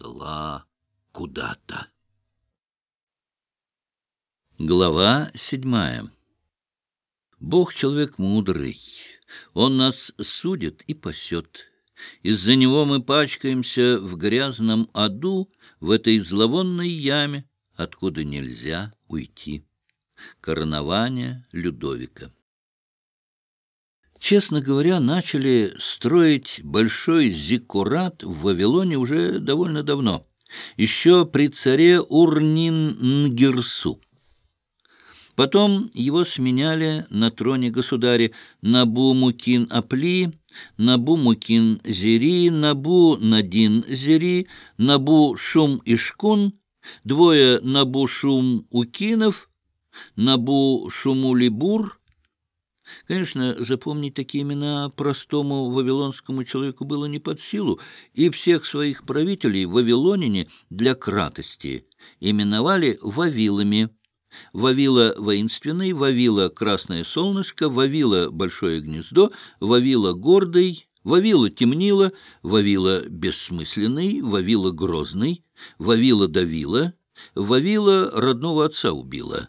унесла куда-то. Глава седьмая. Бог человек мудрый, Он нас судит и пасет. Из-за Него мы пачкаемся в грязном аду, в этой зловонной яме, откуда нельзя уйти. Коронование Людовика. Честно говоря, начали строить большой зиккурат в Вавилоне уже довольно давно, еще при царе Урнин-Нгерсу. Потом его сменяли на троне государи Набу-Мукин-Апли, Набу-Мукин-Зери, Набу-Надин-Зери, Набу-Шум-Ишкун, двое Набу-Шум-Укинов, Набу-Шумулибур. Конечно, запомнить такие имена простому вавилонскому человеку было не под силу, и всех своих правителей вавилонине для кратости именовали Вавилами – Вавила воинственный, Вавила красное солнышко, Вавила большое гнездо, Вавила гордый, Вавила темнила, Вавила бессмысленный, Вавила грозный, Вавила давила, Вавила родного отца убила.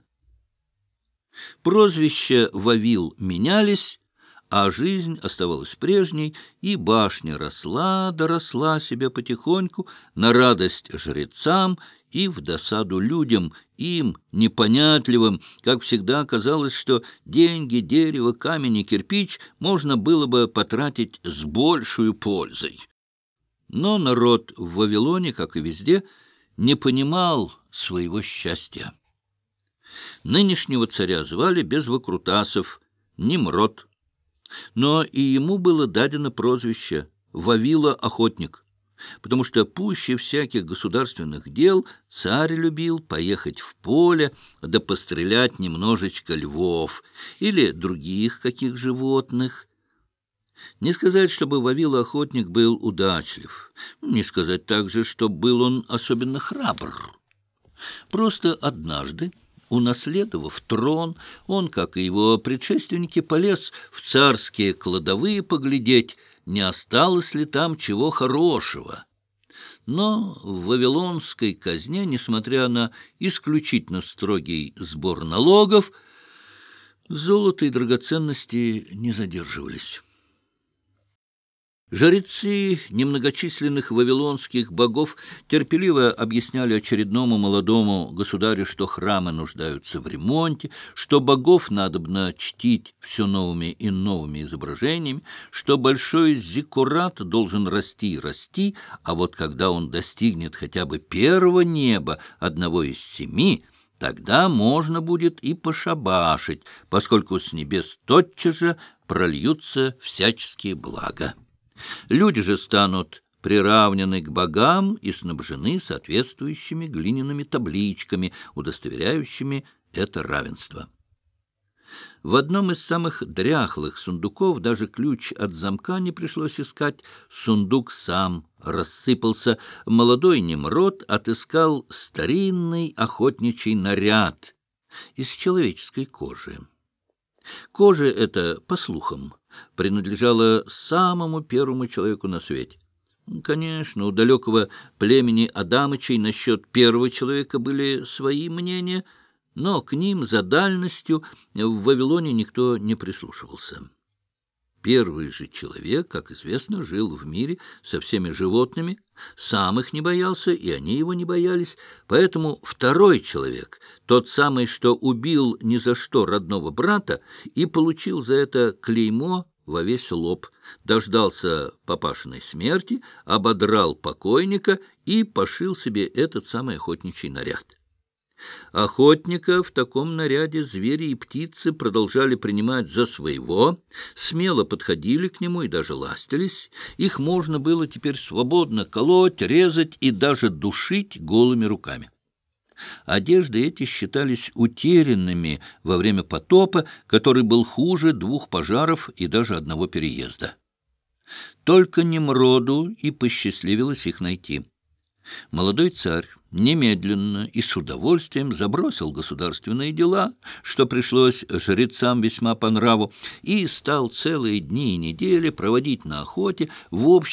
Прозвища Вавил менялись, а жизнь оставалась прежней, и башня росла, доросла себя потихоньку на радость жрецам и в досаду людям, им, непонятливым, как всегда казалось, что деньги, дерево, камень и кирпич можно было бы потратить с большей пользой. Но народ в Вавилоне, как и везде, не понимал своего счастья. Нынешнего царя звали без выкрутасов Nimrod, но и ему было дадено прозвище Вавила-охотник потому что пуще всяких государственных дел царь любил поехать в поле да пострелять немножечко львов или других каких животных. Не сказать, чтобы Вавила охотник был удачлив, не сказать также, что был он особенно храбр. Просто однажды, унаследовав трон, он, как и его предшественники, полез в царские кладовые поглядеть, не осталось ли там чего хорошего. Но в Вавилонской казне, несмотря на исключительно строгий сбор налогов, золото и драгоценности не задерживались. Жрецы немногочисленных вавилонских богов терпеливо объясняли очередному молодому государю, что храмы нуждаются в ремонте, что богов надобно чтить все новыми и новыми изображениями, что большой зиккурат должен расти и расти, а вот когда он достигнет хотя бы первого неба, одного из семи, тогда можно будет и пошабашить, поскольку с небес тотчас же прольются всяческие блага. Люди же станут приравнены к богам и снабжены соответствующими глиняными табличками, удостоверяющими это равенство. В одном из самых дряхлых сундуков даже ключ от замка не пришлось искать. Сундук сам рассыпался. Молодой Немрод отыскал старинный охотничий наряд из человеческой кожи. Кожа эта, по слухам, принадлежала самому первому человеку на свете. Конечно, у далекого племени Адамычей насчет первого человека были свои мнения, но к ним за дальностью в Вавилоне никто не прислушивался. Первый же человек, как известно, жил в мире со всеми животными, сам их не боялся, и они его не боялись, поэтому второй человек, тот самый, что убил ни за что родного брата и получил за это клеймо во весь лоб, дождался папашиной смерти, ободрал покойника и пошил себе этот самый охотничий наряд. Охотника в таком наряде звери и птицы продолжали принимать за своего, смело подходили к нему и даже ластились. Их можно было теперь свободно колоть, резать и даже душить голыми руками. Одежды эти считались утерянными во время потопа, который был хуже двух пожаров и даже одного переезда. Только Немроду и посчастливилось их найти. Молодой царь немедленно и с удовольствием забросил государственные дела, что пришлось жрецам весьма по нраву, и стал целые дни и недели проводить на охоте в обществе,